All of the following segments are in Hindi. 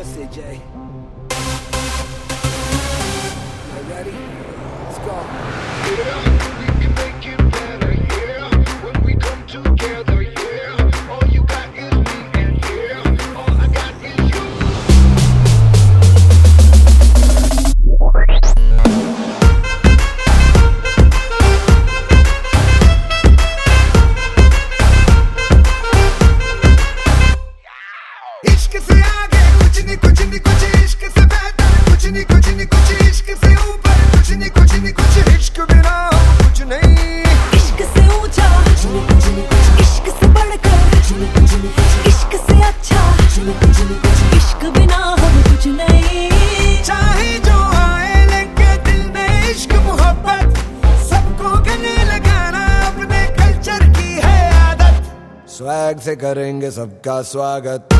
message, eh? कुछ नहीं कुछ इश्क से ऊपर कुछ नहीं कुछ नहीं कुछ इश्क बिना कुछ नहीं। इश्क से ऊँचा इश्क से बढ़कर इश्क से अच्छा इश्क बिना हम कुछ नहीं। चाहे जो आए लेके दिल में इश्क मोहब्बत सबको गले लगाना अपने कल्चर की है आदत। स्वैग से करेंगे सबका स्वागत।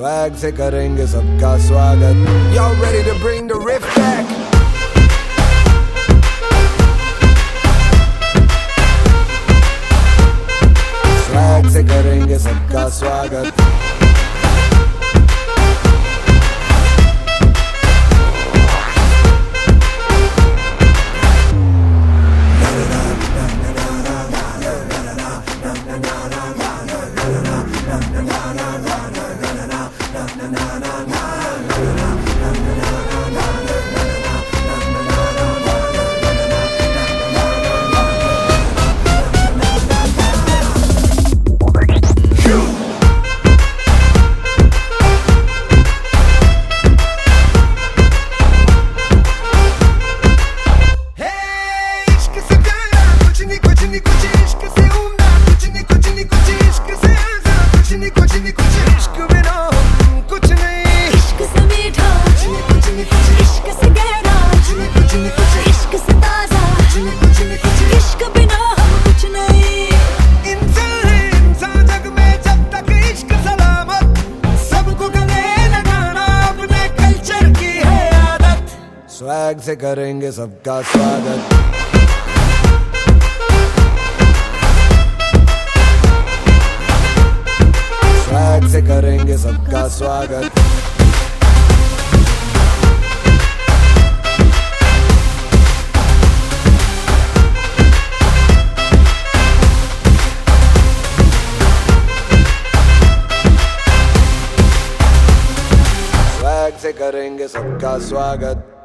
स्वैग से करेंगे सबका स्वागत Y'all ready to bring the riff back? Swag से करेंगे सबका स्वागत हे swag से करेंगे सबका स्वागत। स्वैग से करेंगे सबका स्वागत। स्वैग से करेंगे सबका स्वागत।